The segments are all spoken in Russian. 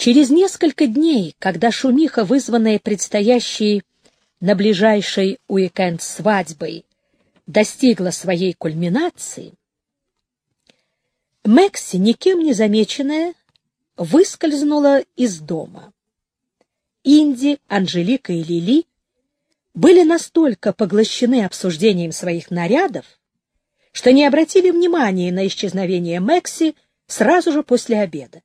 Через несколько дней, когда шумиха, вызванная предстоящей на ближайший уикенд свадьбой, достигла своей кульминации, Мэкси, никем не замеченная, выскользнула из дома. Инди, Анжелика и Лили были настолько поглощены обсуждением своих нарядов, что не обратили внимания на исчезновение Мэкси сразу же после обеда.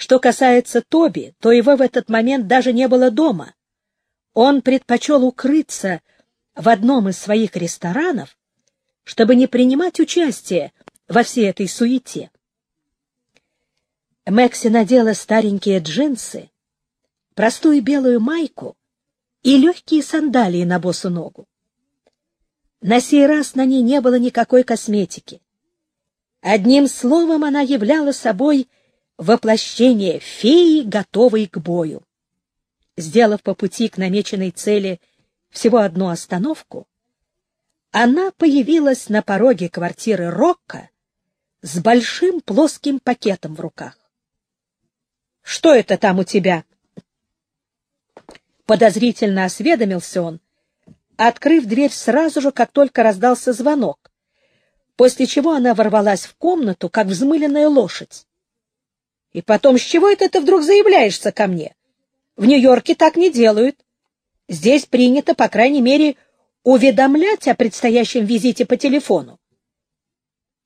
Что касается Тоби, то его в этот момент даже не было дома. Он предпочел укрыться в одном из своих ресторанов, чтобы не принимать участие во всей этой суете. Мэкси надела старенькие джинсы, простую белую майку и легкие сандалии на босу ногу. На сей раз на ней не было никакой косметики. Одним словом, она являла собой воплощение феи, готовой к бою. Сделав по пути к намеченной цели всего одну остановку, она появилась на пороге квартиры Рокко с большим плоским пакетом в руках. — Что это там у тебя? Подозрительно осведомился он, открыв дверь сразу же, как только раздался звонок, после чего она ворвалась в комнату, как взмыленная лошадь. — И потом, с чего это ты вдруг заявляешься ко мне? В Нью-Йорке так не делают. Здесь принято, по крайней мере, уведомлять о предстоящем визите по телефону.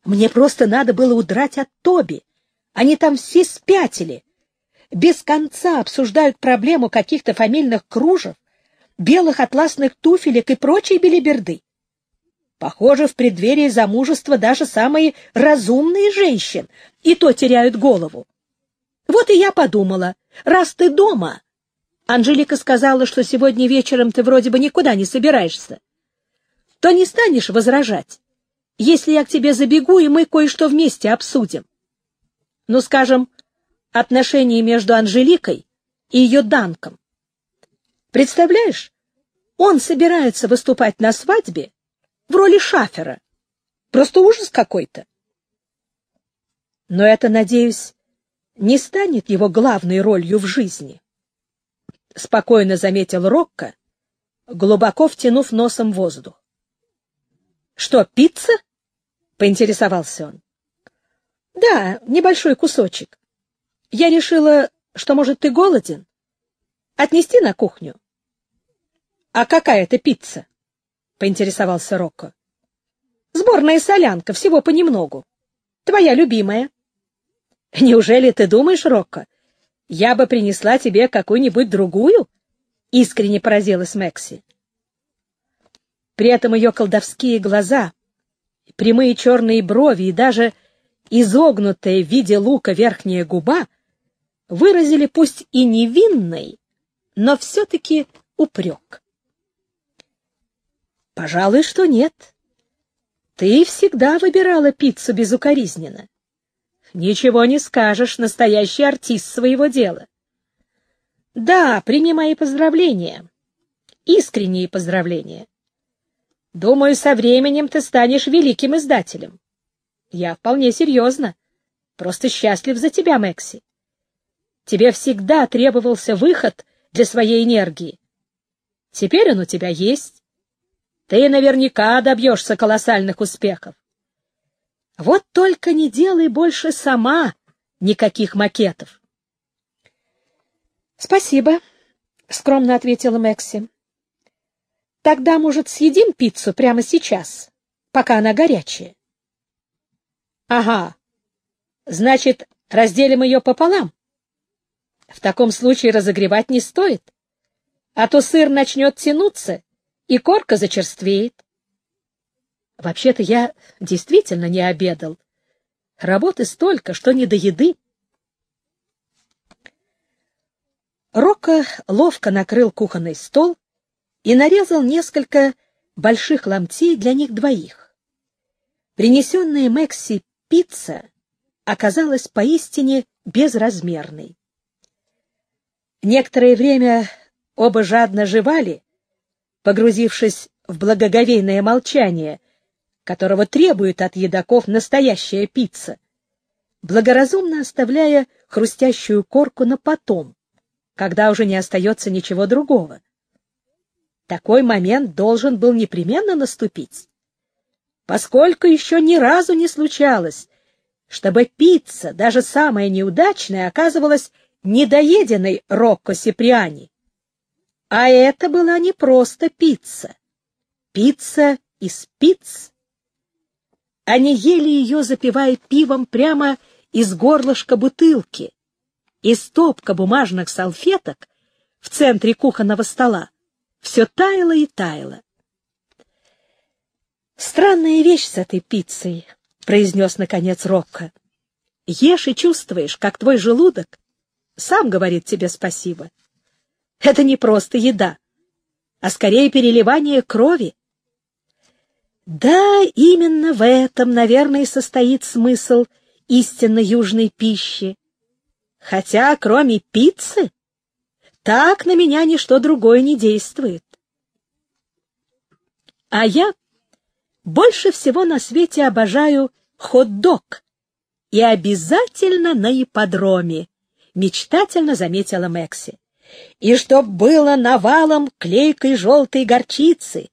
Мне просто надо было удрать от Тоби. Они там все спятили. Без конца обсуждают проблему каких-то фамильных кружев, белых атласных туфелек и прочей белиберды. Похоже, в преддверии замужества даже самые разумные женщин и то теряют голову. Вот и я подумала, раз ты дома... Анжелика сказала, что сегодня вечером ты вроде бы никуда не собираешься. То не станешь возражать если я к тебе забегу, и мы кое-что вместе обсудим. Ну, скажем, отношения между Анжеликой и ее Данком. Представляешь, он собирается выступать на свадьбе в роли шафера. Просто ужас какой-то. Но это, надеюсь, не станет его главной ролью в жизни. Спокойно заметил Рокко, глубоко втянув носом воздух. — Что, пицца? — поинтересовался он. — Да, небольшой кусочек. Я решила, что, может, ты голоден? Отнести на кухню? — А какая это пицца? — поинтересовался Рокко. — Сборная солянка, всего понемногу. Твоя любимая. — Неужели ты думаешь, Рокко, я бы принесла тебе какую-нибудь другую? — искренне поразилась Мэкси. При этом ее колдовские глаза, прямые черные брови и даже изогнутая в виде лука верхняя губа выразили пусть и невинный, но все-таки упрек. Пожалуй, что нет. Ты всегда выбирала пиццу безукоризненно. Ничего не скажешь, настоящий артист своего дела. Да, прими мои поздравления. Искренние поздравления. Думаю, со временем ты станешь великим издателем. Я вполне серьезно. Просто счастлив за тебя, Мэкси. Тебе всегда требовался выход для своей энергии. Теперь он у тебя есть. Ты наверняка добьешься колоссальных успехов. Вот только не делай больше сама никаких макетов. — Спасибо, — скромно ответила Мэкси. Тогда, может, съедим пиццу прямо сейчас, пока она горячая? — Ага. Значит, разделим ее пополам? В таком случае разогревать не стоит, а то сыр начнет тянуться, и корка зачерствеет. Вообще-то я действительно не обедал. Работы столько, что не до еды. Рока ловко накрыл кухонный стол и нарезал несколько больших ломтей для них двоих. Принесенная Мэкси пицца оказалась поистине безразмерной. Некоторое время оба жадно жевали, погрузившись в благоговейное молчание, которого требует от едоков настоящая пицца, благоразумно оставляя хрустящую корку на потом, когда уже не остается ничего другого. Такой момент должен был непременно наступить, поскольку еще ни разу не случалось, чтобы пицца, даже самая неудачная, оказывалась недоеденной Рокко Сиприани. А это была не просто пицца. Пицца из пиц. Они ели ее, запивая пивом прямо из горлышка бутылки, и стопка бумажных салфеток в центре кухонного стола все таяло и таяло. «Странная вещь с этой пиццей», — произнес, наконец, Рокко. «Ешь и чувствуешь, как твой желудок сам говорит тебе спасибо. Это не просто еда, а скорее переливание крови. Да, именно в этом, наверное, и состоит смысл истинно южной пищи. Хотя, кроме пиццы, так на меня ничто другое не действует. А я больше всего на свете обожаю хот-дог и обязательно на ипподроме, мечтательно заметила Мэкси. И чтоб было навалом клейкой желтой горчицы,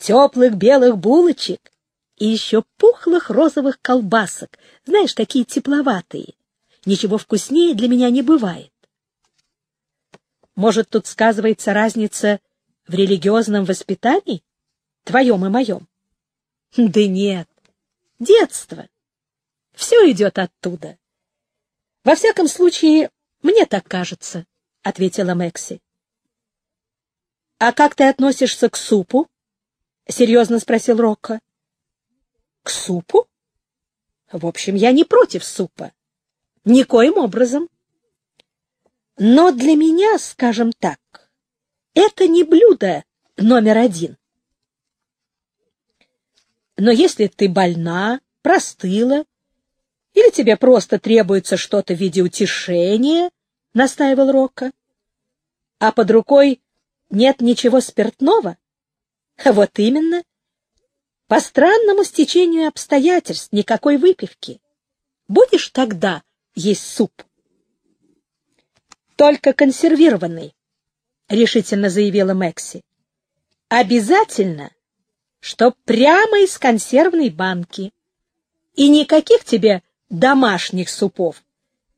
теплых белых булочек и еще пухлых розовых колбасок, знаешь, такие тепловатые. Ничего вкуснее для меня не бывает. Может, тут сказывается разница в религиозном воспитании, твоем и моем? Да нет, детство. Все идет оттуда. Во всяком случае, мне так кажется, — ответила Мэкси. — А как ты относишься к супу? — серьезно спросил Рокко. — К супу? В общем, я не против супа. Никоим образом. Но для меня, скажем так, это не блюдо номер один. Но если ты больна, простыла, или тебе просто требуется что-то в виде утешения, — настаивал Рокко, — а под рукой нет ничего спиртного? Вот именно. По странному стечению обстоятельств никакой выпивки. Будешь тогда есть суп? Только консервированный, — решительно заявила Мэкси. Обязательно что прямо из консервной банки. И никаких тебе домашних супов,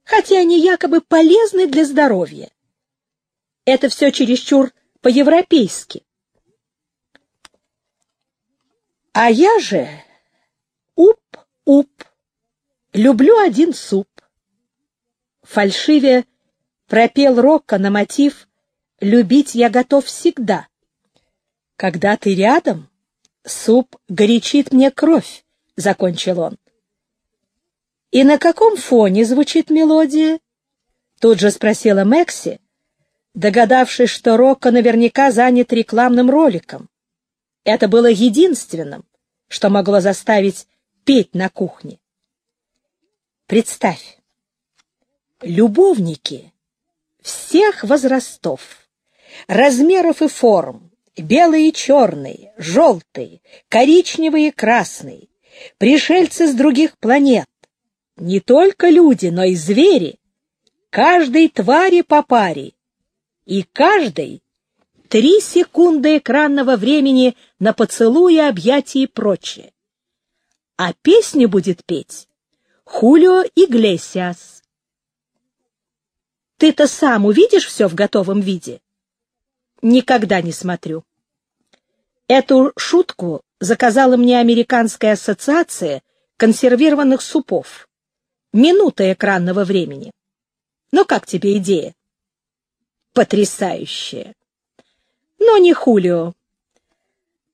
хотя они якобы полезны для здоровья. Это все чересчур по-европейски. А я же, уп-уп, люблю один суп. Фальшиве пропел Рокко на мотив «Любить я готов всегда». Когда ты рядом, суп горячит мне кровь, — закончил он. И на каком фоне звучит мелодия? Тут же спросила Мэкси, догадавшись, что Рокко наверняка занят рекламным роликом. Это было единственным, что могло заставить петь на кухне. Представь, любовники всех возрастов, размеров и форм, белые и черные, желтые, коричневые и красные, пришельцы с других планет, не только люди, но и звери, каждой твари по паре, и каждой три секунды экранного времени на поцелуи, объятия и прочее. А песню будет петь Хулио Иглесиас. Ты-то сам увидишь все в готовом виде? никогда не смотрю. Эту шутку заказала мне Американская ассоциация консервированных супов. Минута экранного времени. Ну, как тебе идея? Потрясающая. Но не Хулио.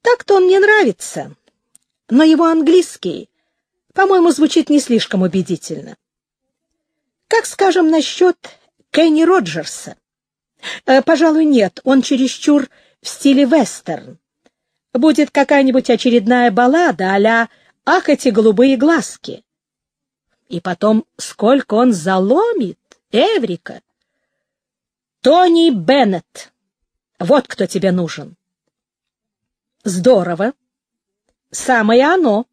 Так-то он мне нравится. Но его английский, по-моему, звучит не слишком убедительно. Как, скажем, насчет Кенни Роджерса? Э, пожалуй, нет, он чересчур в стиле вестерн. Будет какая-нибудь очередная баллада а «Ах, эти голубые глазки!» И потом, сколько он заломит, Эврика! Тони Беннет, вот кто тебе нужен. Здорово. Самое оно.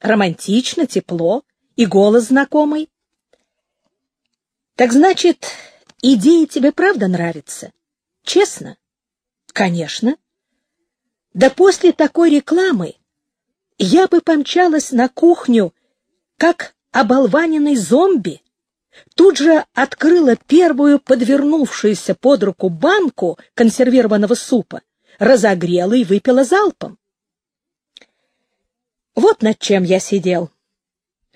Романтично, тепло и голос знакомый. Так значит, идея тебе правда нравится? Честно? Конечно. Да после такой рекламы я бы помчалась на кухню, как оболваненный зомби. Тут же открыла первую подвернувшуюся под руку банку консервированного супа, разогрела и выпила залпом. Вот над чем я сидел,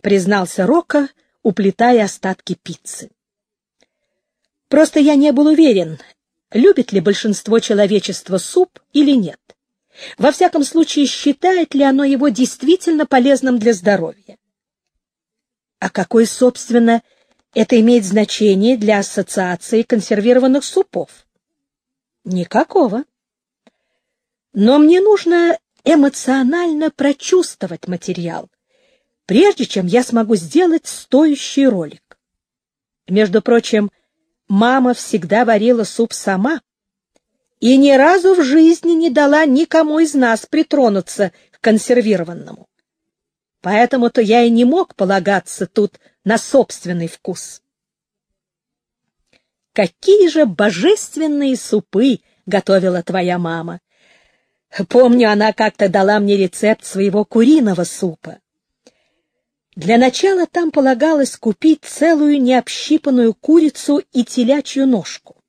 признался Рока, уплетая остатки пиццы. Просто я не был уверен, любит ли большинство человечества суп или нет. Во всяком случае, считает ли оно его действительно полезным для здоровья. А какое, собственно, это имеет значение для ассоциации консервированных супов? Никакого. Но мне нужно эмоционально прочувствовать материал, прежде чем я смогу сделать стоящий ролик. Между прочим, мама всегда варила суп сама и ни разу в жизни не дала никому из нас притронуться к консервированному. Поэтому-то я и не мог полагаться тут на собственный вкус. Какие же божественные супы готовила твоя мама! Помню, она как-то дала мне рецепт своего куриного супа. Для начала там полагалось купить целую необщипанную курицу и телячью ножку.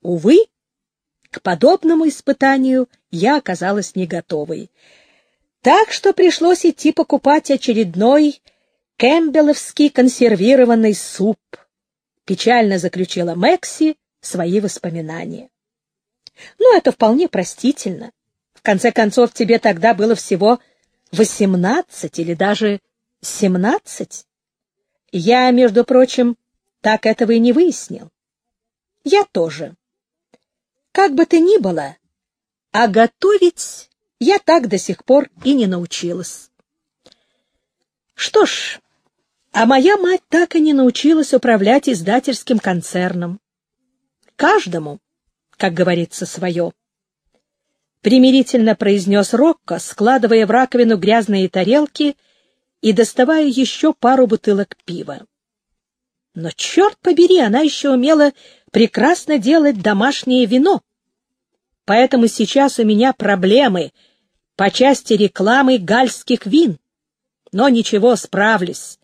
Увы, к подобному испытанию я оказалась не готовой. Так что пришлось идти покупать очередной кэмпбелловский консервированный суп. Печально заключила Мэкси свои воспоминания. Ну, это вполне простительно. В конце концов, тебе тогда было всего восемнадцать или даже семнадцать. Я, между прочим, так этого и не выяснил. Я тоже. Как бы то ни было, а готовить я так до сих пор и не научилась. Что ж, а моя мать так и не научилась управлять издательским концерном. Каждому, как говорится, свое примирительно произнес Рокко, складывая в раковину грязные тарелки и доставая еще пару бутылок пива. Но, черт побери, она еще умела прекрасно делать домашнее вино. Поэтому сейчас у меня проблемы по части рекламы гальских вин. Но ничего, справлюсь.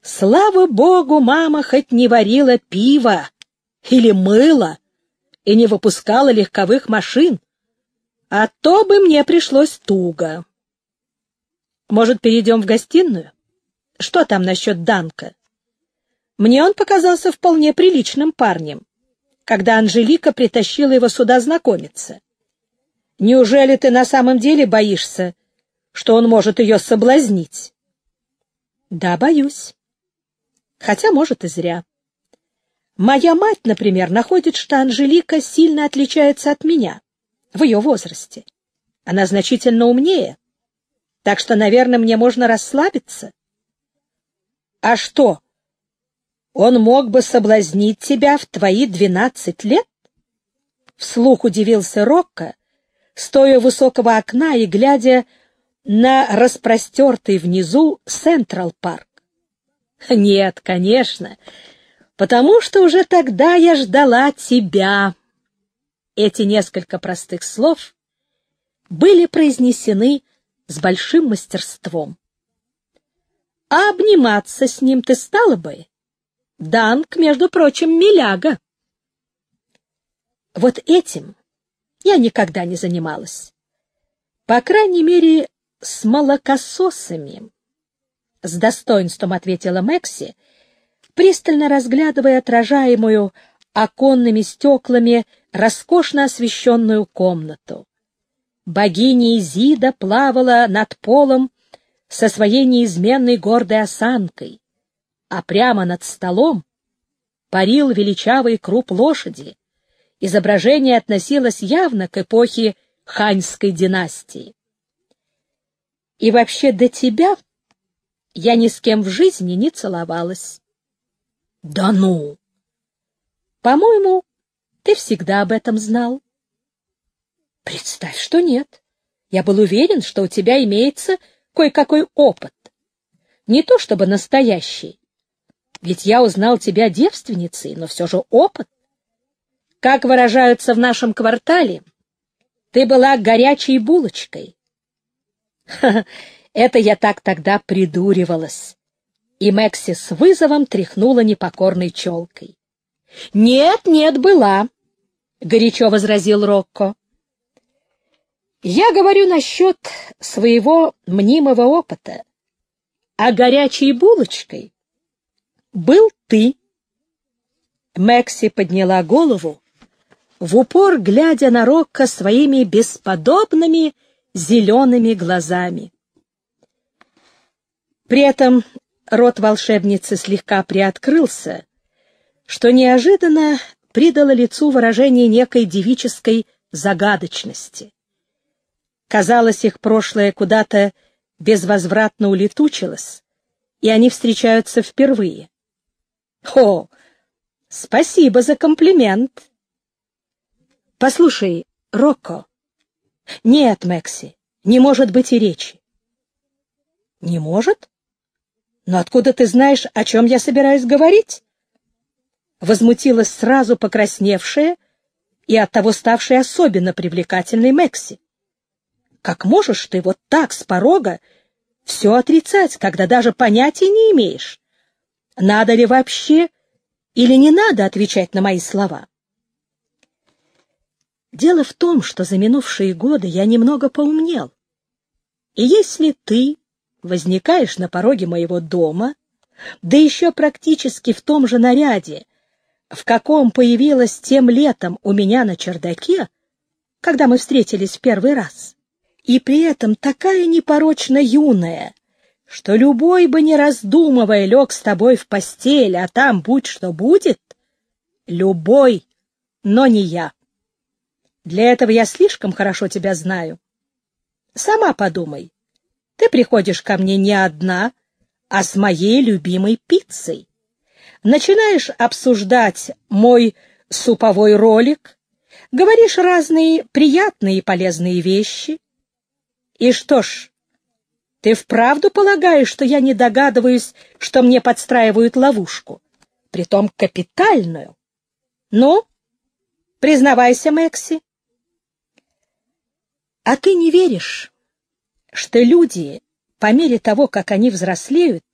Слава богу, мама хоть не варила пиво или мыло и не выпускала легковых машин, а то бы мне пришлось туго. Может, перейдем в гостиную? Что там насчет Данка? Мне он показался вполне приличным парнем, когда Анжелика притащила его сюда знакомиться. Неужели ты на самом деле боишься, что он может ее соблазнить? Да, боюсь. Хотя, может, и зря. Моя мать, например, находит, что Анжелика сильно отличается от меня в ее возрасте. Она значительно умнее, так что, наверное, мне можно расслабиться. А что, он мог бы соблазнить тебя в твои двенадцать лет? Вслух удивился Рокко, стоя у высокого окна и глядя на распростертый внизу Централ Парк. Нет, конечно, потому что уже тогда я ждала тебя, эти несколько простых слов были произнесены с большим мастерством. А обниматься с ним ты стала бы? Данк, между прочим, миляга. Вот этим я никогда не занималась. По крайней мере, с молокососами. С достоинством ответила Мэкси, пристально разглядывая отражаемую оконными стеклами роскошно освещенную комнату. Богиня Изида плавала над полом со своей неизменной гордой осанкой, а прямо над столом парил величавый круп лошади. Изображение относилось явно к эпохе ханьской династии. И вообще до тебя я ни с кем в жизни не целовалась. — Да ну! По-моему, ты всегда об этом знал. Представь, что нет. Я был уверен, что у тебя имеется кое-какой опыт. Не то чтобы настоящий, Ведь я узнал тебя девственницей, но все же опыт. Как выражаются в нашем квартале, ты была горячей булочкой. Это я так тогда придуривалась. И Мэкси с вызовом тряхнула непокорной челкой. — Нет, нет, была, — горячо возразил Рокко. — Я говорю насчет своего мнимого опыта. А горячей булочкой был ты. Мэкси подняла голову, в упор глядя на Рокко своими бесподобными зелеными глазами. При этом рот волшебницы слегка приоткрылся, что неожиданно придало лицу выражение некой девической загадочности. Казалось, их прошлое куда-то безвозвратно улетучилось, и они встречаются впервые. О, спасибо за комплимент. Послушай, Рокко. Нет, Мэкси, не может быть и речи. Не может? Но откуда ты знаешь, о чем я собираюсь говорить? Возмутилась сразу покрасневшая и оттого ставшая особенно привлекательной Мэкси. Как можешь ты вот так с порога все отрицать, когда даже понятия не имеешь? Надо ли вообще или не надо отвечать на мои слова? Дело в том, что за минувшие годы я немного поумнел. И если ты возникаешь на пороге моего дома, да еще практически в том же наряде, в каком появилась тем летом у меня на чердаке, когда мы встретились в первый раз, и при этом такая непорочно юная, что любой бы, не раздумывая, лег с тобой в постель, а там будь что будет, любой, но не я. Для этого я слишком хорошо тебя знаю. Сама подумай, ты приходишь ко мне не одна, а с моей любимой пиццей. Начинаешь обсуждать мой суповой ролик, говоришь разные приятные и полезные вещи. И что ж, ты вправду полагаешь, что я не догадываюсь, что мне подстраивают ловушку? Притом капитальную. Ну, признавайся, Мэкси. А ты не веришь, что люди, по мере того, как они взрослеют,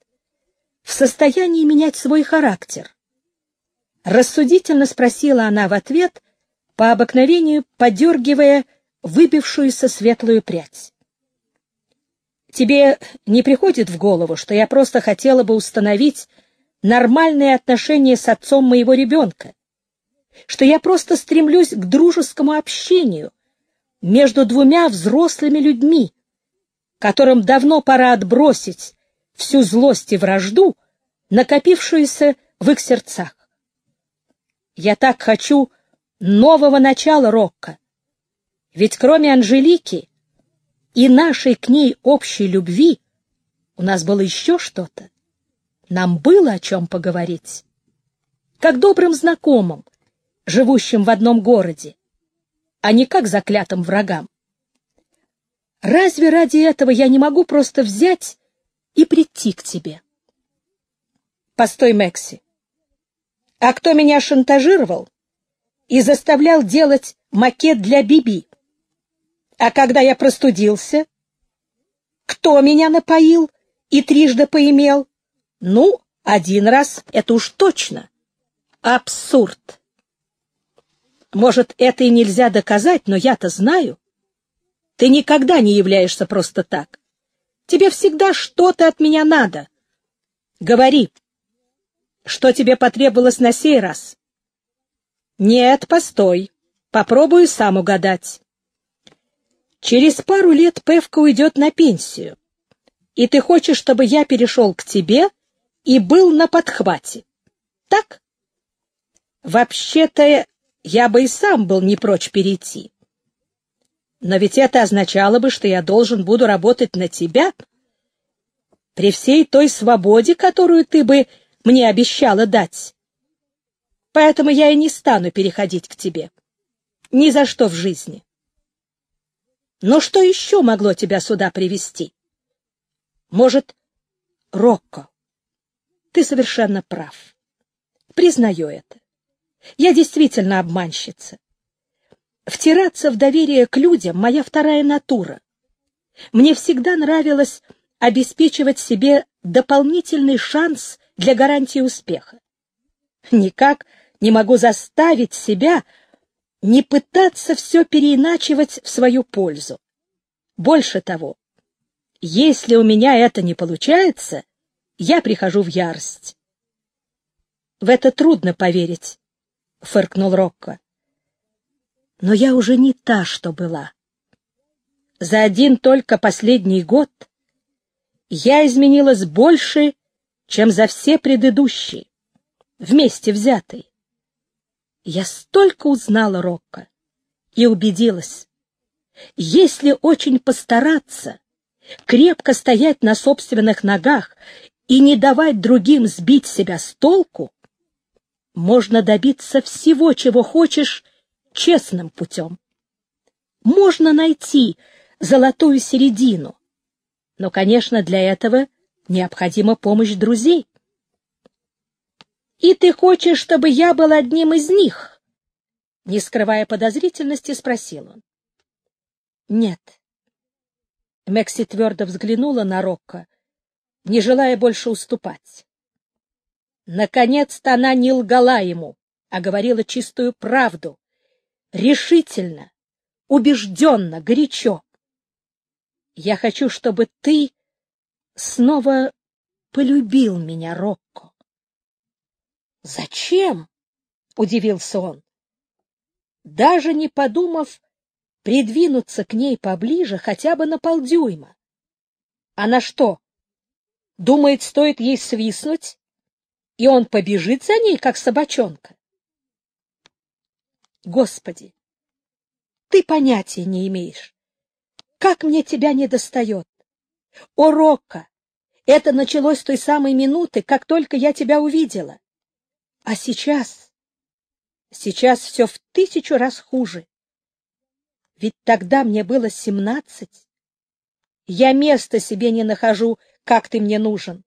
в состоянии менять свой характер? Рассудительно спросила она в ответ, по обыкновению подергивая выбившуюся светлую прядь. Тебе не приходит в голову, что я просто хотела бы установить нормальные отношения с отцом моего ребенка, что я просто стремлюсь к дружескому общению между двумя взрослыми людьми, которым давно пора отбросить всю злость и вражду, накопившуюся в их сердцах. Я так хочу нового начала Рокко. Ведь кроме Анжелики и нашей к ней общей любви у нас было еще что-то. Нам было о чем поговорить. Как добрым знакомым, живущим в одном городе, а не как заклятым врагам. Разве ради этого я не могу просто взять и прийти к тебе? Постой, Мэкси. А кто меня шантажировал и заставлял делать макет для Биби? А когда я простудился? Кто меня напоил и трижды поимел? Ну, один раз это уж точно. Абсурд. Может, это и нельзя доказать, но я-то знаю. Ты никогда не являешься просто так. Тебе всегда что-то от меня надо. Говори, что тебе потребовалось на сей раз? Нет, постой. Попробую сам угадать. Через пару лет Певка уйдет на пенсию, и ты хочешь, чтобы я перешел к тебе и был на подхвате. Так? Вообще-то я бы и сам был не прочь перейти. Но ведь это означало бы, что я должен буду работать на тебя при всей той свободе, которую ты бы мне обещала дать. Поэтому я и не стану переходить к тебе. Ни за что в жизни. Но что еще могло тебя сюда привести? Может, Рокко? Ты совершенно прав. Признаю это. Я действительно обманщица. Втираться в доверие к людям — моя вторая натура. Мне всегда нравилось обеспечивать себе дополнительный шанс для гарантии успеха. Никак не могу заставить себя не пытаться все переиначивать в свою пользу. Больше того, если у меня это не получается, я прихожу в ярость. — В это трудно поверить, — фыркнул Рокко. — Но я уже не та, что была. За один только последний год я изменилась больше, чем за все предыдущие, вместе взятые. Я столько узнала Рокко и убедилась, если очень постараться, крепко стоять на собственных ногах и не давать другим сбить себя с толку, можно добиться всего, чего хочешь, честным путем. Можно найти золотую середину, но, конечно, для этого необходима помощь друзей. «И ты хочешь, чтобы я был одним из них?» Не скрывая подозрительности, спросил он. «Нет». Мекси твердо взглянула на Рокко, не желая больше уступать. Наконец-то она не лгала ему, а говорила чистую правду. Решительно, убежденно, горячо. Я хочу, чтобы ты снова полюбил меня, Рокко. Зачем? — удивился он. Даже не подумав придвинуться к ней поближе хотя бы на полдюйма. Она что, думает, стоит ей свистнуть, и он побежит за ней, как собачонка. Господи, ты понятия не имеешь, как мне тебя не достает. О, Рокко, это началось с той самой минуты, как только я тебя увидела. А сейчас, сейчас все в тысячу раз хуже. Ведь тогда мне было семнадцать. Я места себе не нахожу, как ты мне нужен.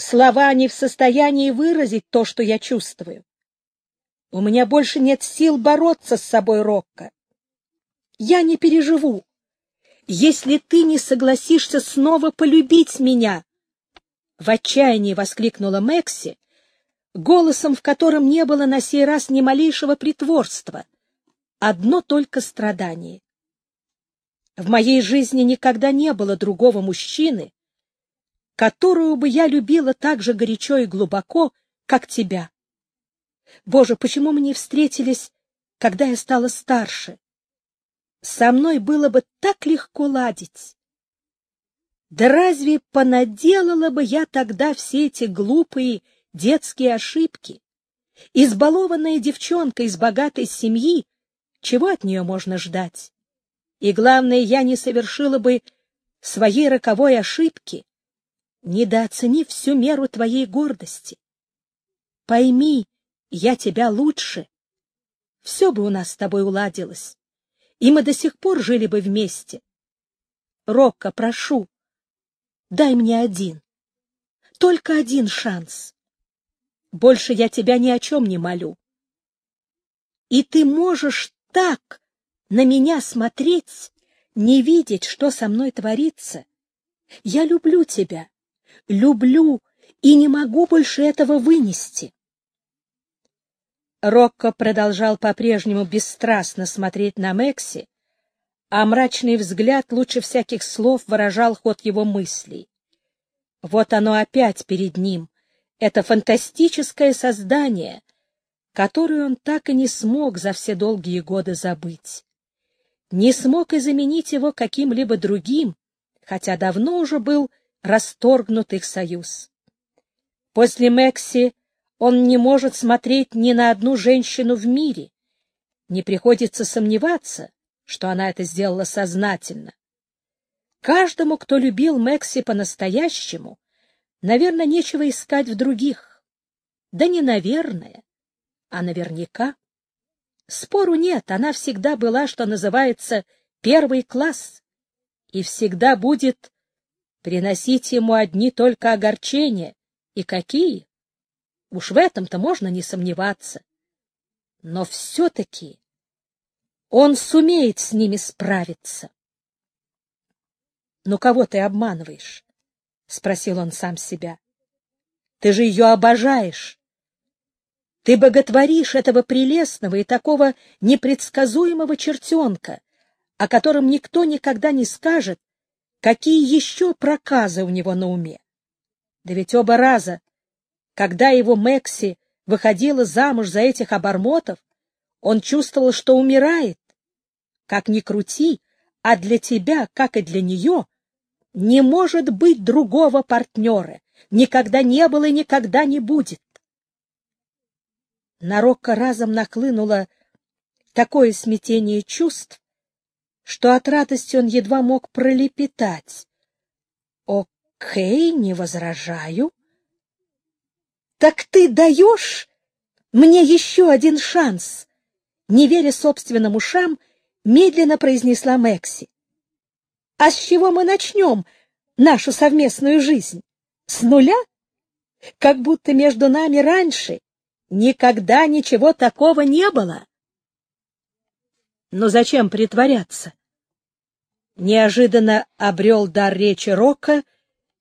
Слова не в состоянии выразить то, что я чувствую. У меня больше нет сил бороться с собой, Рокко. Я не переживу, если ты не согласишься снова полюбить меня. В отчаянии воскликнула Мэкси, голосом, в котором не было на сей раз ни малейшего притворства, одно только страдание. В моей жизни никогда не было другого мужчины, которую бы я любила так же горячо и глубоко, как тебя. Боже, почему мы не встретились, когда я стала старше? Со мной было бы так легко ладить. Да разве понаделала бы я тогда все эти глупые детские ошибки? Избалованная девчонка из богатой семьи, чего от нее можно ждать? И главное, я не совершила бы своей роковой ошибки, недооценив всю меру твоей гордости. Пойми, я тебя лучше. Все бы у нас с тобой уладилось, и мы до сих пор жили бы вместе. Рокко, прошу, дай мне один, только один шанс. Больше я тебя ни о чем не молю. И ты можешь так на меня смотреть, не видеть, что со мной творится. Я люблю тебя, люблю и не могу больше этого вынести. Рокко продолжал по-прежнему бесстрастно смотреть на Мекси, а мрачный взгляд лучше всяких слов выражал ход его мыслей. Вот оно опять перед ним, это фантастическое создание, которое он так и не смог за все долгие годы забыть. Не смог и заменить его каким-либо другим, хотя давно уже был расторгнут их союз. После Мекси он не может смотреть ни на одну женщину в мире. Не приходится сомневаться, что она это сделала сознательно. Каждому, кто любил Мекси по-настоящему, наверное, нечего искать в других. Да не наверное, а наверняка. Спору нет, она всегда была, что называется, первый класс, и всегда будет приносить ему одни только огорчения, И какие? Уж в этом-то можно не сомневаться. Но все-таки он сумеет с ними справиться. — Ну, кого ты обманываешь? — спросил он сам себя. — Ты же ее обожаешь. Ты боготворишь этого прелестного и такого непредсказуемого чертенка, о котором никто никогда не скажет, какие еще проказы у него на уме. Да ведь оба раза, когда его Мекси выходила замуж за этих обормотов, он чувствовал, что умирает. Как ни крути, а для тебя, как и для нее, не может быть другого партнера. Никогда не было и никогда не будет. На Рокко разом нахлынуло такое смятение чувств, что от радости он едва мог пролепетать. «Окей, не возражаю». «Так ты даешь мне еще один шанс?» Не веря собственным ушам, медленно произнесла Мэкси. «А с чего мы начнем нашу совместную жизнь? С нуля? Как будто между нами раньше никогда ничего такого не было». Но зачем притворяться? Неожиданно обрел дар речи Рока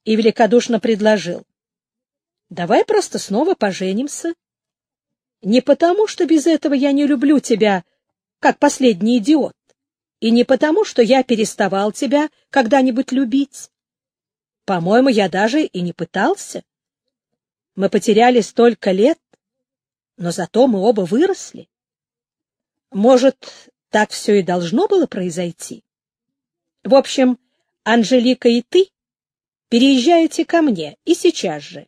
и великодушно предложил. — Давай просто снова поженимся. Не потому, что без этого я не люблю тебя, как последний идиот, и не потому, что я переставал тебя когда-нибудь любить. По-моему, я даже и не пытался. Мы потеряли столько лет, но зато мы оба выросли. Может, так все и должно было произойти? В общем, Анжелика и ты переезжаете ко мне, и сейчас же.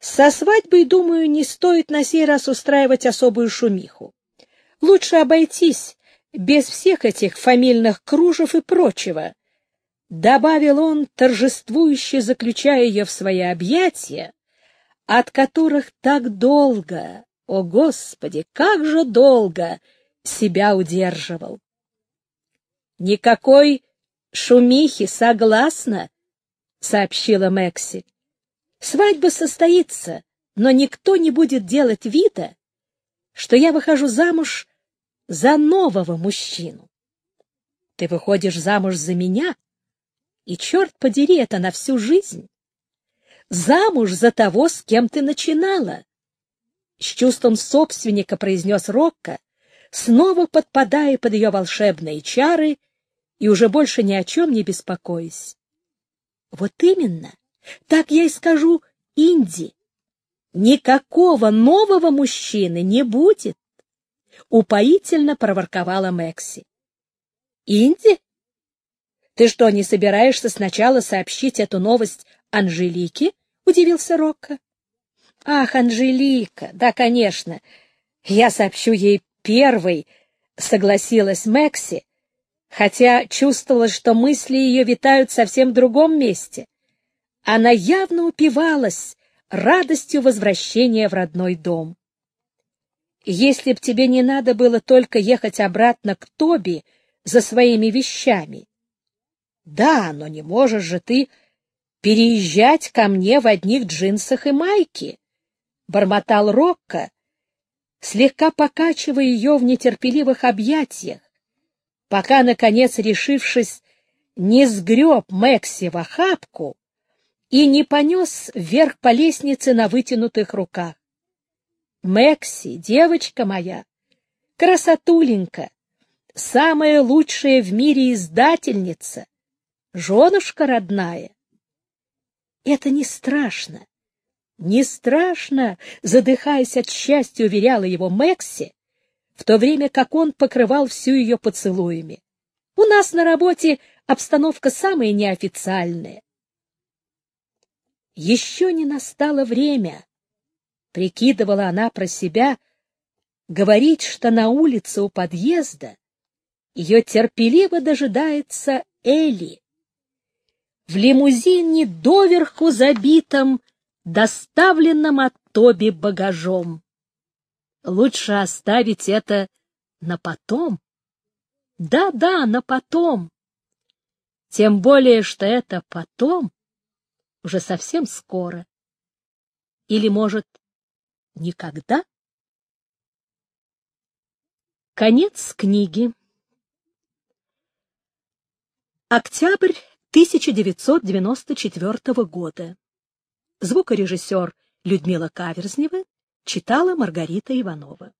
Со свадьбой, думаю, не стоит на сей раз устраивать особую шумиху. Лучше обойтись без всех этих фамильных кружев и прочего. Добавил он, торжествующе заключая ее в свои объятия, от которых так долго, о Господи, как же долго себя удерживал. Никакой шумихи, согласна, сообщила Мэкси. Свадьба состоится, но никто не будет делать вида, что я выхожу замуж за нового мужчину. Ты выходишь замуж за меня, и, черт подери, это на всю жизнь. Замуж за того, с кем ты начинала. С чувством собственника произнес Рокко, снова подпадая под ее волшебные чары и уже больше ни о чем не беспокоясь. Вот именно. Так я и скажу Инди. Никакого нового мужчины не будет, упоительно проворковала Мэкси. Инди? Ты что, не собираешься сначала сообщить эту новость Анжелике? удивился Рокко. Ах, Анжелика, да, конечно. Я сообщу ей первой, согласилась Мэкси, хотя чувствовала, что мысли ее витают совсем в другом месте. Она явно упивалась радостью возвращения в родной дом. Если б тебе не надо было только ехать обратно к Тоби за своими вещами. Да, но не можешь же ты переезжать ко мне в одних джинсах и майке, — бормотал Рокко, слегка покачивая ее в нетерпеливых объятиях, пока, наконец, решившись, не сгреб Мэкси в охапку и не понес вверх по лестнице на вытянутых руках. Мэкси, девочка моя, красотуленька, самая лучшая в мире издательница, женушка родная. Это не страшно, не страшно, задыхаясь от счастья, уверяла его Мэкси, в то время как он покрывал всю ее поцелуями. У нас на работе обстановка самая неофициальная. Еще не настало время, прикидывала она про себя, говорить, что на улице у подъезда ее терпеливо дожидается Элли. В лимузине доверху забитом, доставленном от Тоби багажом. Лучше оставить это на потом. Да-да, на потом. Тем более, что это потом уже совсем скоро. Или, может, никогда? Конец книги. Октябрь 1994 года. Звукорежиссер Людмила Каверзнева Читала Маргарита Иванова.